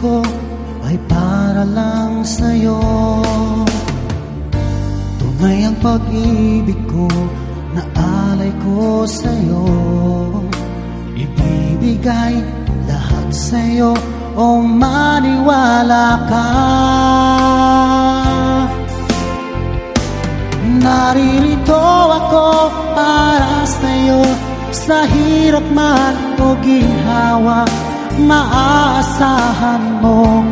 ko ay para lang sa'yo. Tunay ang pag-ibig ko na alay ko sa'yo. Ibibigay lahat sa'yo o maniwala ka. Naririto ako para sa'yo sa hirap man o ginhawa. Maaasahan mo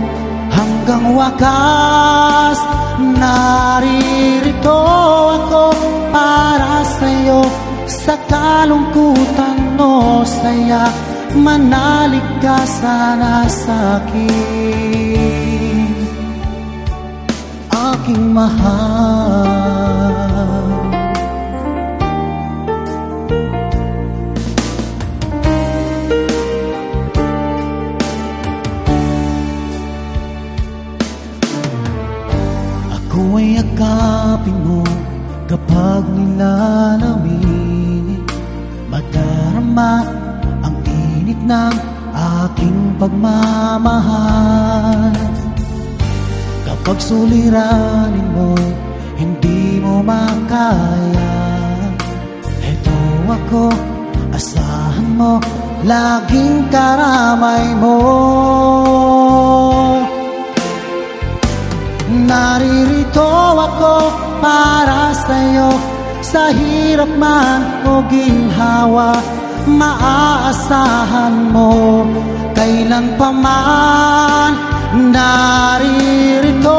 hanggang wakas Naririto ako para sa'yo Sa kalungkutan o saya Manalig ka sana sa'kin Aking mahal Ako ay akapin mo kapag nilalamig Madarama ang init ng aking pagmamahal. Kapag suliranin mo, hindi mo makaya. Heto ako, asahan mo, laging karamay mo ako para sa'yo. Sa hirap man o ginhawa Maaasahan mo. Kailan pa man Naririto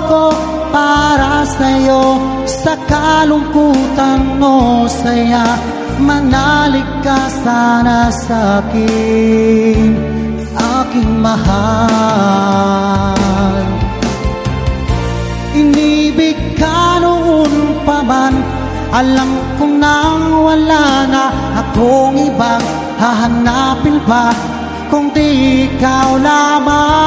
ako para sa'yo Sa kalungkutan o saya Manalig ka sana sa'kin Aking mahal noon pa man. Alam kong nang wala na akong ibang hahanapin pa. Kung di ikaw lamang.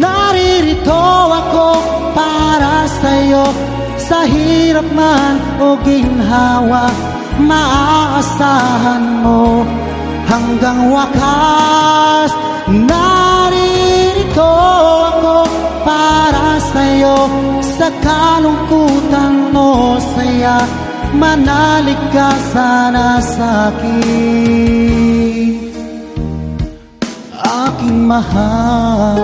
Naririto ako para sa'yo. Sa hirap man o ginhawa Maaasahan mo hanggang wakas. Naririto Sa kalungkutan o saya. Manalig ka sana sa'kin Aking mahal